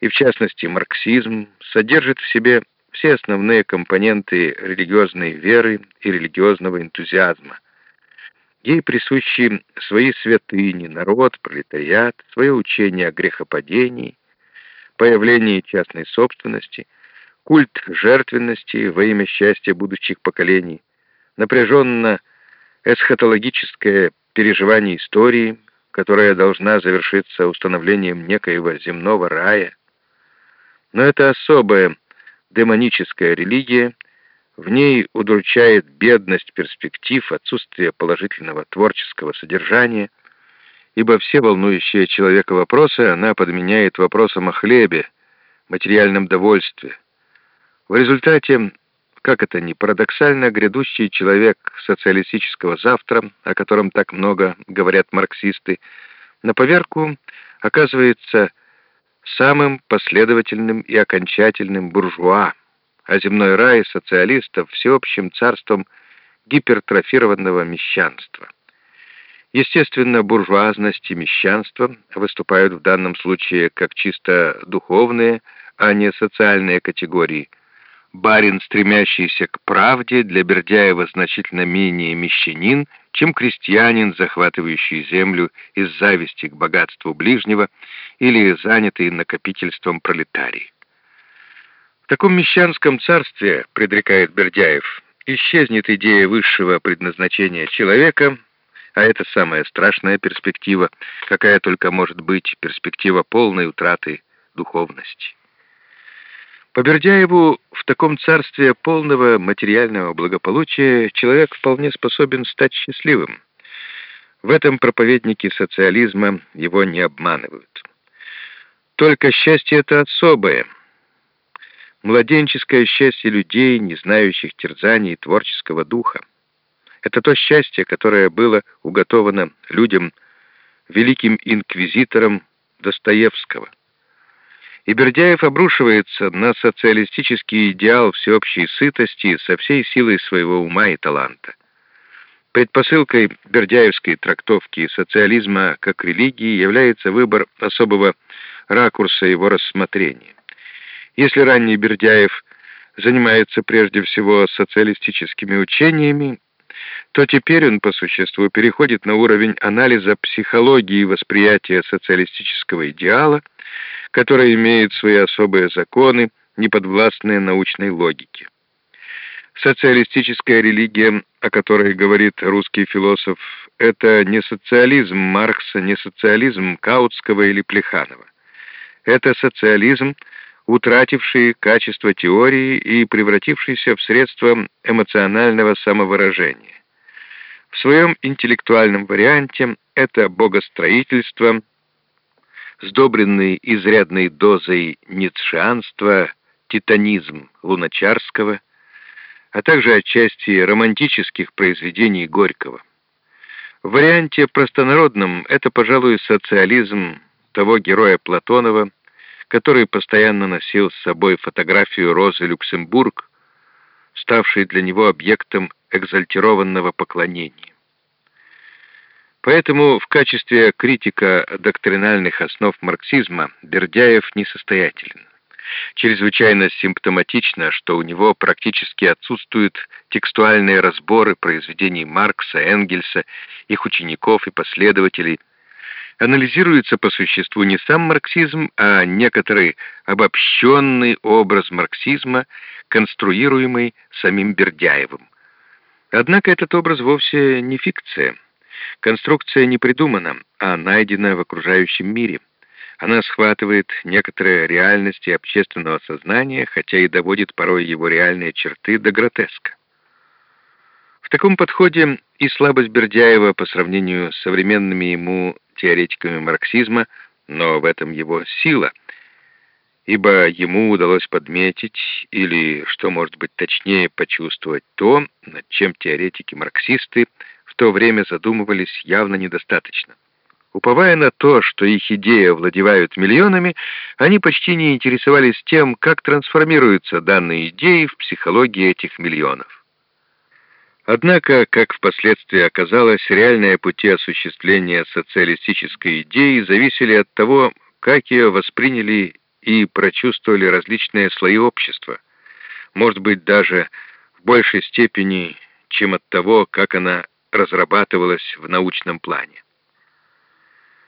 и в частности марксизм, содержит в себе все основные компоненты религиозной веры и религиозного энтузиазма. Ей присущи свои святыни, народ, пролетариат, свое учение о грехопадении, появлении частной собственности, культ жертвенности во имя счастья будущих поколений, напряженно эсхатологическое переживание истории, которая должна завершиться установлением некоего земного рая. Но это особая демоническая религия, в ней удручает бедность перспектив, отсутствие положительного творческого содержания, ибо все волнующие человека вопросы она подменяет вопросом о хлебе, материальном довольстве. В результате, как это ни парадоксально, грядущий человек социалистического завтра, о котором так много говорят марксисты, на поверку оказывается самым последовательным и окончательным буржуа, а земной рай социалистов всеобщим царством гипертрофированного мещанства. Естественно, буржуазность и мещанство выступают в данном случае как чисто духовные, а не социальные категории. Барин, стремящийся к правде, для Бердяева значительно менее мещанин, чем крестьянин, захватывающий землю из зависти к богатству ближнего или занятый накопительством пролетарий. В таком мещанском царстве, предрекает Бердяев, исчезнет идея высшего предназначения человека, а это самая страшная перспектива, какая только может быть перспектива полной утраты духовности. По Бердяеву, в таком царстве полного материального благополучия человек вполне способен стать счастливым. В этом проповедники социализма его не обманывают. Только счастье это особое. Младенческое счастье людей, не знающих терзаний творческого духа. Это то счастье, которое было уготовано людям великим инквизитором Достоевского. И Бердяев обрушивается на социалистический идеал всеобщей сытости со всей силой своего ума и таланта. Предпосылкой бердяевской трактовки социализма как религии является выбор особого ракурса его рассмотрения. Если ранний Бердяев занимается прежде всего социалистическими учениями, то теперь он по существу переходит на уровень анализа психологии восприятия социалистического идеала, которая имеет свои особые законы, неподвластные научной логике. Социалистическая религия, о которой говорит русский философ, это не социализм Маркса, не социализм Каутского или Плеханова. Это социализм, утративший качество теории и превратившийся в средство эмоционального самовыражения. В своем интеллектуальном варианте это богостроительство – сдобренный изрядной дозой ницшеанства, титанизм Луначарского, а также отчасти романтических произведений Горького. В варианте простонародном это, пожалуй, социализм того героя Платонова, который постоянно носил с собой фотографию Розы Люксембург, ставшей для него объектом экзальтированного поклонения. Поэтому в качестве критика доктринальных основ марксизма Бердяев несостоятелен. Чрезвычайно симптоматично, что у него практически отсутствуют текстуальные разборы произведений Маркса, Энгельса, их учеников и последователей. Анализируется по существу не сам марксизм, а некоторый обобщенный образ марксизма, конструируемый самим Бердяевым. Однако этот образ вовсе не фикция. Конструкция не придумана, а найдена в окружающем мире. Она схватывает некоторые реальности общественного сознания, хотя и доводит порой его реальные черты до гротеска. В таком подходе и слабость Бердяева по сравнению с современными ему теоретиками марксизма, но в этом его сила, ибо ему удалось подметить, или, что может быть точнее, почувствовать то, над чем теоретики-марксисты то время задумывались явно недостаточно. Уповая на то, что их идеи овладевают миллионами, они почти не интересовались тем, как трансформируются данные идеи в психологии этих миллионов. Однако, как впоследствии оказалось, реальные пути осуществления социалистической идеи зависели от того, как ее восприняли и прочувствовали различные слои общества, может быть, даже в большей степени, чем от того, как она разрабатывалась в научном плане.